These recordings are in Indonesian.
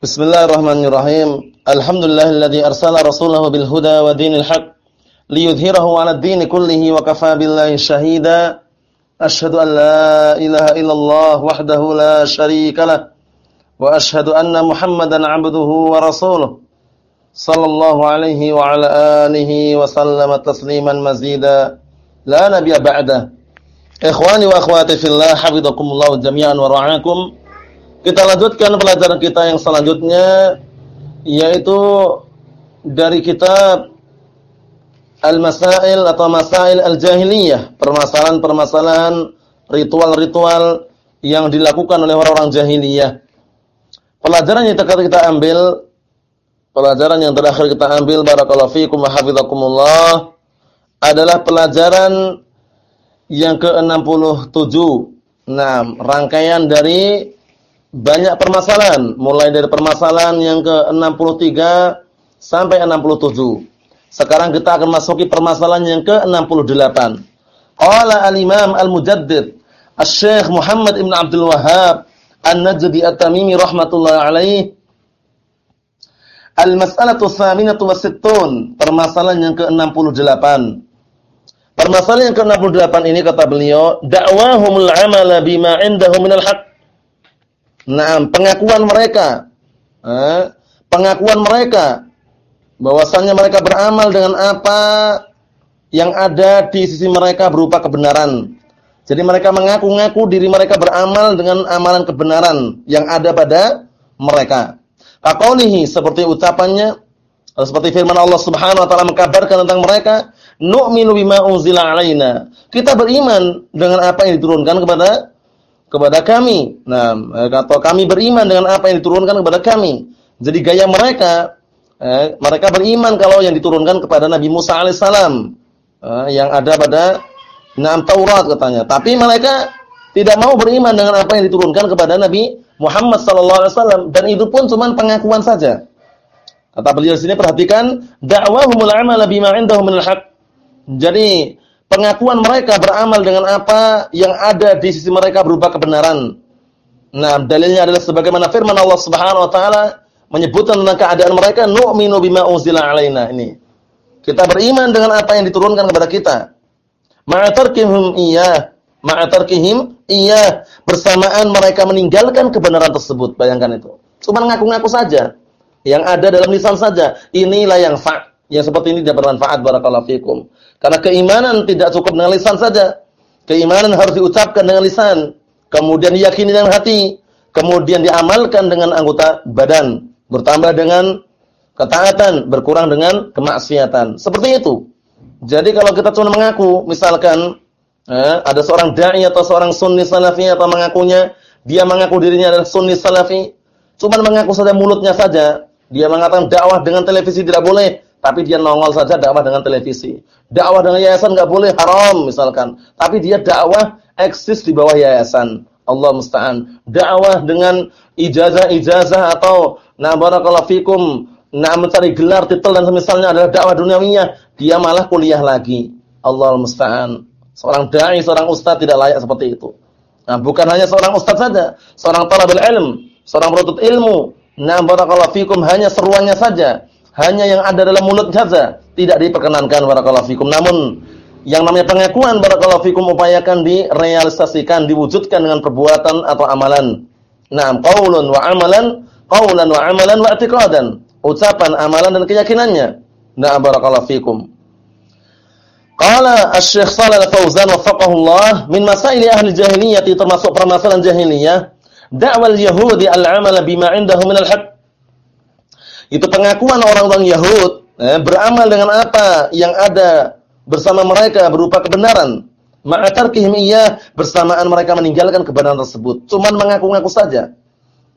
Bismillahirrahmanirrahim. Alhamdulillahilladzi arsala rasulahu bil huda wa dinil haq liyudhhirahu 'ala ad-din kullihi wa kafaa billahi shahida. Ashhadu an la ilaha illallah wahdahu la syarika lah wa ashhadu anna Muhammadan 'abduhu wa rasuluh. Sallallahu alaihi wa ala alihi wa sallama tasliman mazida. La nabiyya ba'da. Ikhwani wa akhwati fillah, hafizakumullah jami'an wa ra'akum. Kita lanjutkan pelajaran kita yang selanjutnya yaitu dari kitab Al-Masail atau Masail Al-Jahiliyah, permasalahan-permasalahan ritual-ritual yang dilakukan oleh orang-orang jahiliyah. Pelajaran yang terakhir kita ambil pelajaran yang terakhir kita ambil barakallahu fikum wa hafizakumullah adalah pelajaran yang ke-67. Nah, rangkaian dari banyak permasalahan, mulai dari permasalahan yang ke-63 sampai 67. Sekarang kita akan masuki permasalahan yang ke-68. Qala al-Imam Al-Mujaddid Asy-Syaikh Muhammad Ibn Abdul Wahhab An-Najdi At-Tamimi rahimatullah alaih Al-mas'alatu tsaminatu wasittun, permasalahan yang ke-68. Permasalahan yang ke-68 ini kata beliau, da'wahumul 'amala bima 'indahum minal haqq Nah, pengakuan mereka, eh, pengakuan mereka bahwasannya mereka beramal dengan apa yang ada di sisi mereka berupa kebenaran. Jadi mereka mengaku-ngaku diri mereka beramal dengan amalan kebenaran yang ada pada mereka. Kaqaulihi seperti ucapannya seperti firman Allah Subhanahu wa taala mengkabarkan tentang mereka, nu'minu bima unzila alaina. Kita beriman dengan apa yang diturunkan kepada kepada kami. Nah, eh, atau kami beriman dengan apa yang diturunkan kepada kami. Jadi gaya mereka, eh, mereka beriman kalau yang diturunkan kepada Nabi Musa alaihissalam, eh, yang ada pada Naam Taurat katanya. Tapi mereka tidak mau beriman dengan apa yang diturunkan kepada Nabi Muhammad sallallahu alaihi wasallam dan itu pun cuma pengakuan saja. Kata beliau sini perhatikan da'wahumul amala bima indahum minal haqq. Jadi pengakuan mereka beramal dengan apa yang ada di sisi mereka berupa kebenaran. Nah, dalilnya adalah sebagaimana firman Allah Subhanahu wa taala menyebutkan tentang keadaan mereka nu'minu bima unzila alaina ini. Kita beriman dengan apa yang diturunkan kepada kita. Ma'atarkihim iya, ma'atarkihim iya bersamaan mereka meninggalkan kebenaran tersebut. Bayangkan itu. Cuma ngaku-ngaku saja. Yang ada dalam lisan saja. Inilah yang fa' yang seperti ini tidak bermanfaat barakallahu fikum. Karena keimanan tidak cukup dengan lisan saja. Keimanan harus diucapkan dengan lisan, kemudian diyakini dengan hati, kemudian diamalkan dengan anggota badan, bertambah dengan ketaatan, berkurang dengan kemaksiatan. Seperti itu. Jadi kalau kita cuma mengaku, misalkan eh, ada seorang dai atau seorang sunni salafi atau mengakunya dia mengaku dirinya adalah sunni salafi, cuma mengaku saja mulutnya saja, dia mengatakan dakwah dengan televisi tidak boleh, tapi dia nongol saja dakwah dengan televisi. Dakwah dengan yayasan nggak boleh haram misalkan, tapi dia dakwah eksis di bawah yayasan. Allah musta'an. Dakwah dengan ijazah-ijazah atau na barakallahu fikum, na mencari gelar titel dan semisalnya adalah dakwah duniawinya, dia malah kuliah lagi. Allah musta'an. Seorang dai, seorang ustaz tidak layak seperti itu. Nah, bukan hanya seorang ustaz saja, seorang talabul ilm, seorang penuntut ilmu. Nah, barakallahu fikum hanya seruannya saja hanya yang ada dalam mulut saja tidak diperkenankan barakallahu fikum. Namun yang namanya pengakuan barakallahu fikum upayakan direalisasikan, diwujudkan dengan perbuatan atau amalan. Naam, qaulun wa amalan, qaulan wa amalan wa i'tiqadan. Ucapan, amalan dan keyakinannya. Naam barakallahu fikum. Qala Asy-Syaikh Shalal Al-Fauzan waffaqahullah min masail ahli jahiliyah termasuk permasalahan jahiliyah da'wal yahudi al-amal bima 'indahu min al-haqq itu pengakuan orang-orang Yahud eh, beramal dengan apa yang ada bersama mereka berupa kebenaran. Ma'atarkihim iya bersamaan mereka meninggalkan kebenaran tersebut. Cuman mengaku-ngaku saja.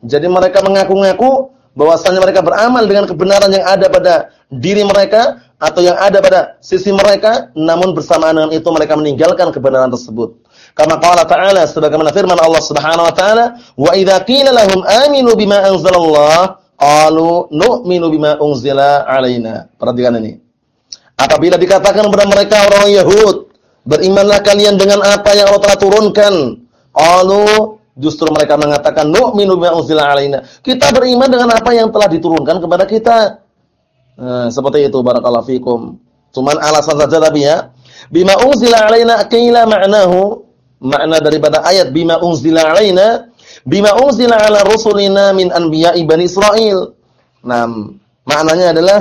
Jadi mereka mengaku-ngaku bahwasanya mereka beramal dengan kebenaran yang ada pada diri mereka atau yang ada pada sisi mereka, namun bersamaan dengan itu mereka meninggalkan kebenaran tersebut. Kama qala ta'ala sebagaimana firman Allah Subhanahu wa taala, "Wa idza qila lahum aminu bima anzalallah" Qalu nu'minu bima unzila alaina. Perhatikan ini. Apabila dikatakan kepada mereka orang Yahud, berimanlah kalian dengan apa yang Allah telah turunkan. Qalu Justru mereka mengatakan nu'minu bima unzila alaina. Kita beriman dengan apa yang telah diturunkan kepada kita. Nah, seperti itu barakallahu fikum. Cuman alasan saja tapi ya. Bima unzila alaina qila ma'nahu makna daripada ayat bima unzila alaina bima unzila ala rusulina min anbiya'i bani Israil. Nah, maknanya adalah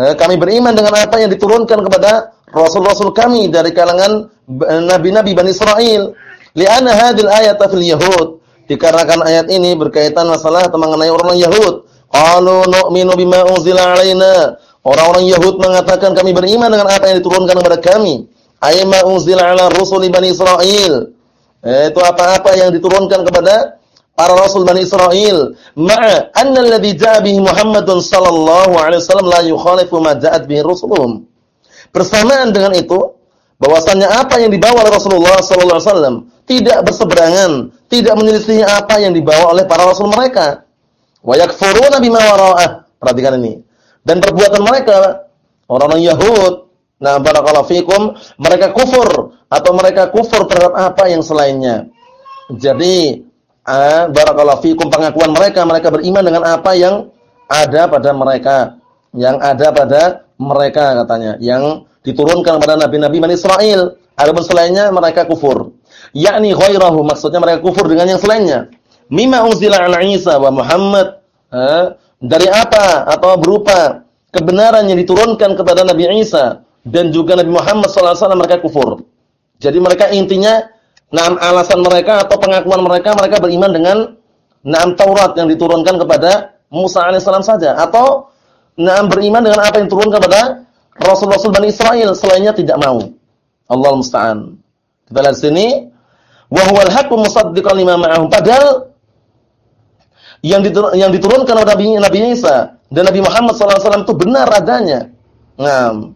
eh, kami beriman dengan apa yang diturunkan kepada rasul-rasul kami dari kalangan eh, nabi-nabi Bani Israel Li'anna hadil ayat fil Yahud. Dikarenakan ayat ini berkaitan masalah mengenai orang Yahud. Qalu nu'minu bima unzila alaina. Orang-orang Yahud mengatakan kami beriman dengan apa yang diturunkan kepada kami. Ayyama unzila ala rusuli Bani Israel. Itu apa-apa yang diturunkan kepada para rasul Bani Israel. Ma'a anna alladhi ja'a bihi Muhammadun sallallahu alaihi wasallam la yukhalifu ma ja'at bihi rusuluhum. Bersamaan dengan itu, bahwasannya apa yang dibawa oleh Rasulullah sallallahu alaihi wasallam tidak berseberangan, tidak menyelisih apa yang dibawa oleh para rasul mereka. Wa yakfuruna bima wara'ah. Perhatikan ini. Dan perbuatan mereka orang-orang Yahud, nah barakallahu fikum, mereka kufur atau mereka kufur terhadap apa yang selainnya. Jadi, ah, barakallahu fikum pengakuan mereka, mereka beriman dengan apa yang ada pada mereka, yang ada pada mereka katanya, yang diturunkan kepada nabi-nabi Bani Israel. Adapun selainnya mereka kufur. Yakni ghairahu maksudnya mereka kufur dengan yang selainnya. Mimma unzila ala Isa wa Muhammad. Ha? Dari apa atau berupa kebenaran yang diturunkan kepada Nabi Isa dan juga Nabi Muhammad sallallahu alaihi wasallam mereka kufur. Jadi mereka intinya enam alasan mereka atau pengakuan mereka mereka beriman dengan enam Taurat yang diturunkan kepada Musa alaihissalam saja atau enam beriman dengan apa yang diturunkan kepada Rasul-rasul Bani Israel selainnya tidak mau. Allah musta'an. Kita lihat sini wa huwal haqqu musaddiqan lima ma'ahum. Padahal yang diturun, yang diturunkan oleh Nabi Nabi Isa dan Nabi Muhammad SAW itu benar adanya. Nah,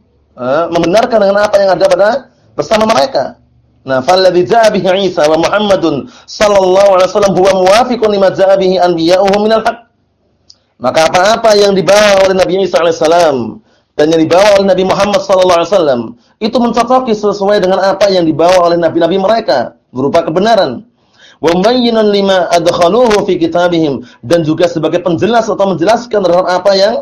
membenarkan dengan apa yang ada pada bersama mereka. Nah, falladzi ja'a Isa wa Muhammadun sallallahu alaihi wasallam huwa muwafiqun lima ja'a bihi anbiya'uhum minal haqq. Maka apa-apa yang dibawa oleh Nabi Isa alaihissalam dan yang dibawa oleh Nabi Muhammad SAW itu mencocoki sesuai dengan apa yang dibawa oleh nabi-nabi mereka berupa kebenaran. Wa mubayyinan lima adkhaluhu fi kitabihim dan juga sebagai penjelas atau menjelaskan terhadap apa yang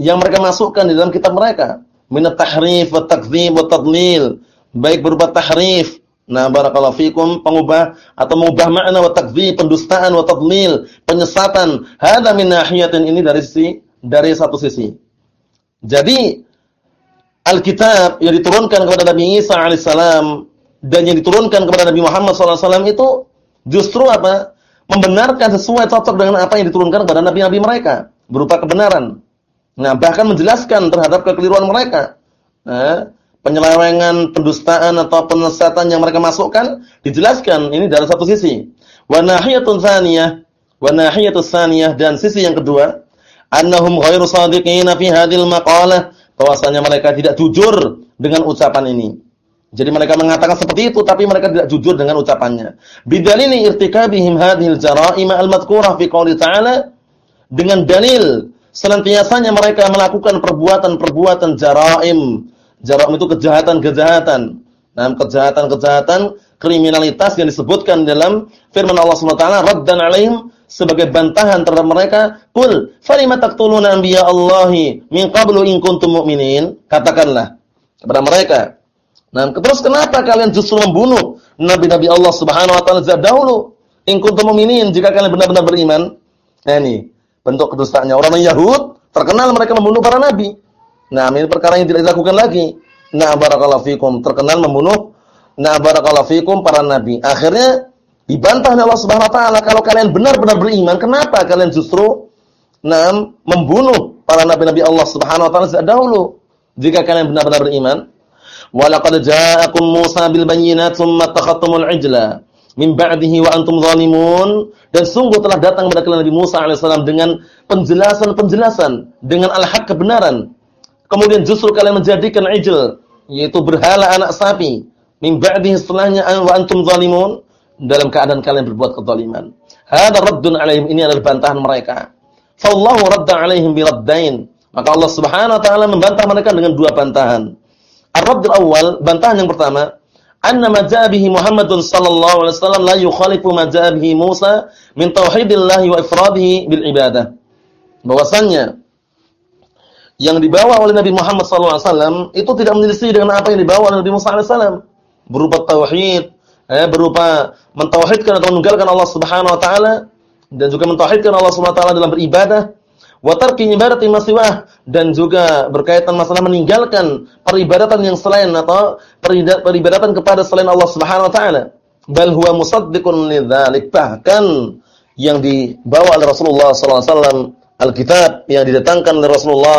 yang mereka masukkan di dalam kitab mereka. Min at-tahrif wa takdzib wa tadlil, baik berupa tahrif Nah, barakallahu fikum pengubah atau mengubah makna wa takdzib, pendustaan wa tadlil, penyesatan. Hada min nahiyatin ini dari sisi dari satu sisi. Jadi Alkitab yang diturunkan kepada Nabi Isa alaihissalam dan yang diturunkan kepada Nabi Muhammad SAW itu justru apa? Membenarkan sesuai cocok dengan apa yang diturunkan kepada nabi-nabi mereka berupa kebenaran. Nah, bahkan menjelaskan terhadap kekeliruan mereka. Nah, penyelewengan, pendustaan atau penyesatan yang mereka masukkan dijelaskan ini dari satu sisi. Wa nahiyatun tsaniyah, wa dan sisi yang kedua annahum ghairu sadiqina fi hadhil maqalah bahwasanya mereka tidak jujur dengan ucapan ini. Jadi mereka mengatakan seperti itu tapi mereka tidak jujur dengan ucapannya. Bidalili irtikabihim hadhil jara'im al-madhkurah fi qouli ta'ala dengan dalil senantiasanya mereka melakukan perbuatan-perbuatan jara'im. Jara'im itu kejahatan-kejahatan. Nah, kejahatan-kejahatan kriminalitas yang disebutkan dalam firman Allah Subhanahu wa taala raddan alaihim sebagai bantahan terhadap mereka, "Qul falima taqtuluna anbiya Allahi min qablu in kuntum mu'minin?" Katakanlah kepada mereka. Nah, terus kenapa kalian justru membunuh nabi-nabi Allah Subhanahu wa taala dahulu? In kuntum mu'minin jika kalian benar-benar beriman. Nah, ini bentuk kedustaannya orang Yahud terkenal mereka membunuh para nabi. Nah, ini perkara yang tidak dilakukan lagi. Nah, barakallahu fikum terkenal membunuh Nah, barakallahu fikum para nabi. Akhirnya Dibantah oleh Allah Subhanahu wa taala, kalau kalian benar-benar beriman, kenapa kalian justru nah, membunuh para nabi-nabi Allah Subhanahu wa taala sejak dahulu? Jika kalian benar-benar beriman, walaqad ja'akum Musa bil bayyinati tsumma takhattumul ijla min ba'dihi wa antum zalimun dan sungguh telah datang kepada kalian Nabi Musa alaihissalam dengan penjelasan-penjelasan dengan al-haq kebenaran. Kemudian justru kalian menjadikan ijl yaitu berhala anak sapi min ba'dihi setelahnya wa antum zalimun dalam keadaan kalian berbuat kezaliman. Hada raddun alaihim ini adalah bantahan mereka. Fallahu radda alaihim biraddain. Maka Allah Subhanahu wa taala membantah mereka dengan dua bantahan. Ar-raddul awal, bantahan yang pertama, anna ma jaa bihi Muhammadun sallallahu alaihi wasallam la yukhalifu ma jaa bihi Musa min tauhidillah wa ifradihi bil ibadah. Bahwasannya yang dibawa oleh Nabi Muhammad wasallam itu tidak menyelisih dengan apa yang dibawa oleh Nabi alaihi wasallam. Berupa tauhid, eh, berupa mentauhidkan atau meninggalkan Allah Subhanahu wa taala dan juga mentauhidkan Allah Subhanahu wa taala dalam beribadah. Wa tarki ibadati masiwah dan juga berkaitan masalah meninggalkan peribadatan yang selain atau peribadatan kepada selain Allah Subhanahu wa taala. Bal huwa musaddiqun lidzalik. Bahkan yang dibawa oleh Rasulullah wasallam Alkitab yang didatangkan oleh Rasulullah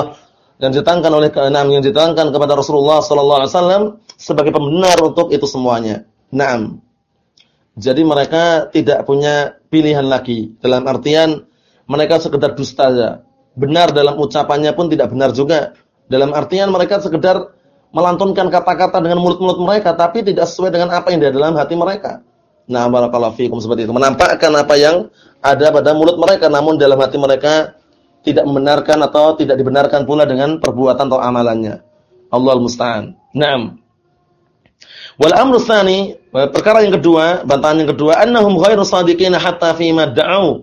yang didatangkan oleh keenam yang didatangkan kepada Rasulullah sallallahu alaihi wasallam sebagai pembenar untuk itu semuanya. Naam. Jadi mereka tidak punya pilihan lagi dalam artian mereka sekedar dusta saja benar dalam ucapannya pun tidak benar juga. Dalam artian mereka sekedar melantunkan kata-kata dengan mulut-mulut mereka tapi tidak sesuai dengan apa yang ada dalam hati mereka. Nah, barakallahu fikum seperti itu. Menampakkan apa yang ada pada mulut mereka namun dalam hati mereka tidak membenarkan atau tidak dibenarkan pula dengan perbuatan atau amalannya. Allahul musta'an. Naam. Wal amru tsani, perkara yang kedua, bantahan yang kedua, annahum ghairu shadiqin hatta fi ma da'u.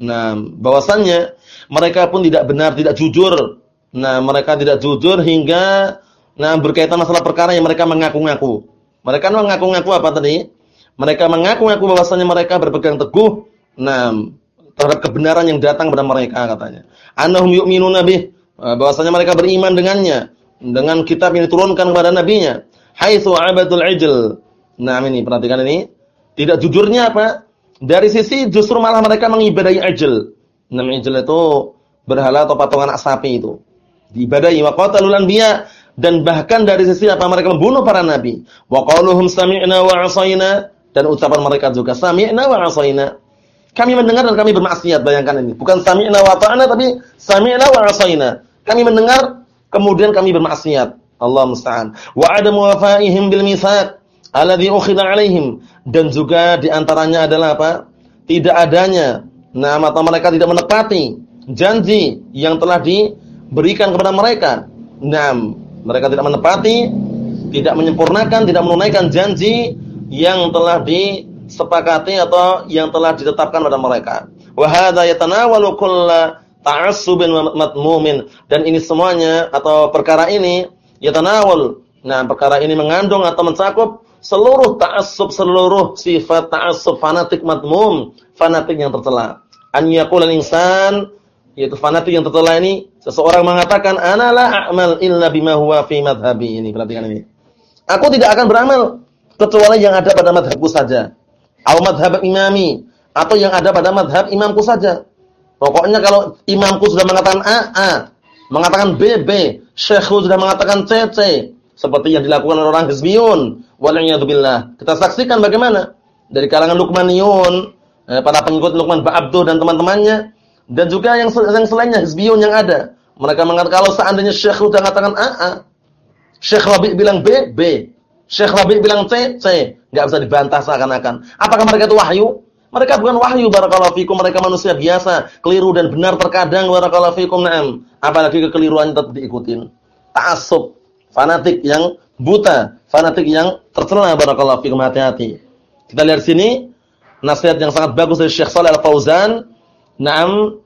Nah, bahwasannya mereka pun tidak benar, tidak jujur. Nah, mereka tidak jujur hingga nah berkaitan masalah perkara yang mereka mengaku-ngaku. Mereka mengaku-ngaku apa tadi? Mereka mengaku-ngaku bahwasanya mereka berpegang teguh nah terhadap kebenaran yang datang kepada mereka katanya. Annahum yu'minuna bih, eh, bahwasanya mereka beriman dengannya, dengan kitab yang diturunkan kepada nabinya. Haitsu abadul ijl. Nah, ini perhatikan ini. Tidak jujurnya apa? Dari sisi justru malah mereka mengibadahi ajl. Nam ijl itu berhala atau patungan sapi itu. Diibadahi wa qatalul anbiya dan bahkan dari sisi apa mereka membunuh para nabi. Wa qaluhum sami'na wa 'asayna dan ucapan mereka juga sami'na wa 'asayna. Kami mendengar dan kami bermaksiat, bayangkan ini. Bukan sami'na wa ta'ana tapi sami'na wa 'asayna. Kami mendengar kemudian kami bermaksiat. Allah musta'an. Wa adamu wafaihim bil mitsaq alladhi 'alaihim dan juga di antaranya adalah apa? Tidak adanya Nah, atau mereka tidak menepati janji yang telah diberikan kepada mereka. Nah, mereka tidak menepati, tidak menyempurnakan, tidak menunaikan janji yang telah disepakati atau yang telah ditetapkan pada mereka. Wa yatanawalu kulla ta'assubin matmumin dan ini semuanya atau perkara ini yatanawal. Nah, perkara ini mengandung atau mencakup seluruh ta'assub, seluruh sifat ta'assub fanatik matmum, fanatik yang tercela. An yaqul al-insan yaitu fanatik yang tercela ini seseorang mengatakan ana la a'mal illa bima huwa fi madhhabi ini perhatikan ini. Aku tidak akan beramal kecuali yang ada pada madhabku saja. Au madhhab imami atau yang ada pada madhab imamku saja. Pokoknya kalau imamku sudah mengatakan A, A. Mengatakan B, B. Syekhku sudah mengatakan C, C. Seperti yang dilakukan oleh orang hizbiyun. Wal'iyadzubillah. Kita saksikan bagaimana. Dari kalangan Lukmaniyun eh, para pengikut Luqman Ba'abdu dan teman-temannya dan juga yang yang selainnya hizbiyun yang ada. Mereka mengatakan kalau seandainya Syekh sudah mengatakan A, A. Syekh Rabi bilang B, B. Syekh Rabi bilang C, C. Enggak bisa dibantah seakan-akan. Apakah mereka itu wahyu? Mereka bukan wahyu barakallahu fikum, mereka manusia biasa, keliru dan benar terkadang barakallahu fikum. Naam. Apalagi kekeliruan tetap diikutin. Ta'assub, fanatik yang buta, fanatik yang tercela barakallahu fikum hati-hati. Kita lihat sini nasihat yang sangat bagus dari Syekh Shalih Al-Fauzan. Naam.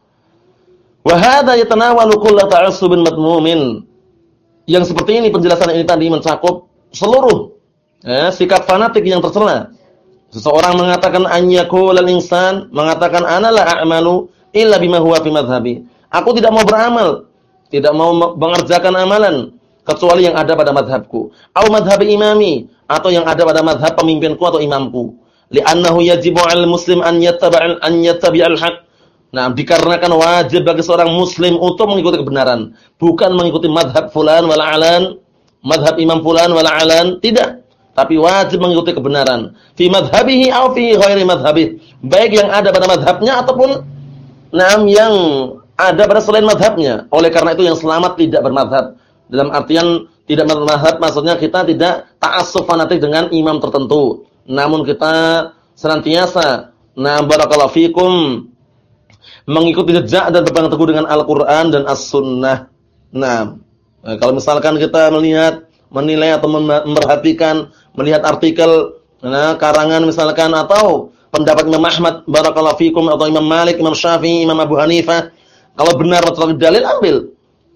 Wa hadha yatanawalu kull ta'assubin madmumin. Yang seperti ini penjelasan ini tadi mencakup seluruh ya, sikap fanatik yang tercela. Seseorang mengatakan an yaqulal insan, mengatakan ana la a'malu illa bima huwa fi madhhabi. Aku tidak mau beramal, tidak mau mengerjakan amalan kecuali yang ada pada madhabku. Au madhhab imami atau yang ada pada madhab pemimpinku atau imamku li'annahu yajibu 'alal muslim an yattabi'al an yattabi'al haq. Nah, dikarenakan wajib bagi seorang muslim untuk mengikuti kebenaran, bukan mengikuti madhab fulan wal alan, madhab imam fulan wal alan, tidak. Tapi wajib mengikuti kebenaran. Fi madhabihi aw fi ghairi madhabih. Baik yang ada pada madhabnya ataupun nah yang ada pada selain madhabnya. Oleh karena itu yang selamat tidak bermadhab. Dalam artian tidak bermadhab maksudnya kita tidak ta'assuf fanatik dengan imam tertentu namun kita senantiasa na barakallahu fikum mengikuti jejak dan berpegang teguh dengan Al-Qur'an dan As-Sunnah. Nah, kalau misalkan kita melihat menilai atau memperhatikan, melihat artikel nah, karangan misalkan atau pendapat Imam Ahmad barakallahu fikum atau Imam Malik, Imam Syafi'i, Imam Abu Hanifah, kalau benar atau dalil ambil.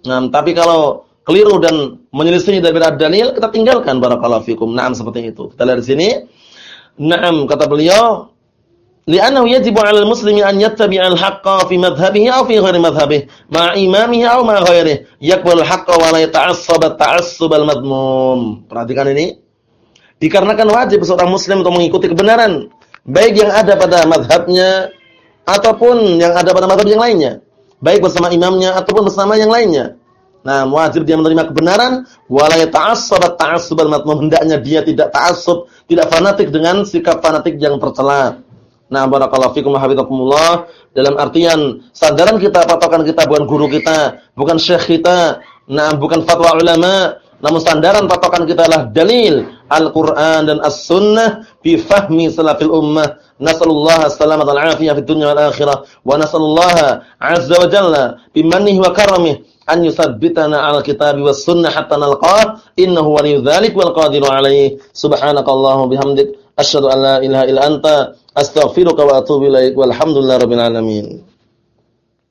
Nah, tapi kalau keliru dan menyelisih dari dalil kita tinggalkan barakallahu fikum. Naam seperti itu. Kita lihat di sini. Naam kata beliau لأنه يجب على المسلم أن يتبع haqqa في مذهبه أو في غير مذهبه مع إمامه أو ma غيره يقبل haqqa ولا يتعصب التعصب at-ta'assubal. Perhatikan ini. Dikarenakan wajib seorang muslim untuk mengikuti kebenaran baik yang ada pada mazhabnya ataupun yang ada pada mazhab yang lainnya, baik bersama imamnya ataupun bersama yang lainnya. Nah, wajib dia menerima kebenaran wala yata'assab at-ta'assubal madmum. Hendaknya dia tidak ta'assub, tidak fanatik dengan sikap fanatik yang tercela. Nah, barakallahu fikum wa hafizakumullah. Dalam artian sandaran kita, patokan kita bukan guru kita, bukan syekh kita, nah bukan fatwa ulama, namun sandaran patokan kita adalah dalil Al-Qur'an dan As-Sunnah fi fahmi salafil ummah. Nasallallahu salamata wal afiyah fid dunya wal akhirah. Wa nasallallahu azza wa jalla bimannihi wa karamih an yusabbitana 'ala kitabi was sunnah hatta nalqah. Innahu waliyyu dzalik wal qadiru 'alaihi. Subhanakallahumma bihamdik asyhadu an la ilaha illa anta astaghfiruka wa atubu ilaik walhamdulillahi rabbil alamin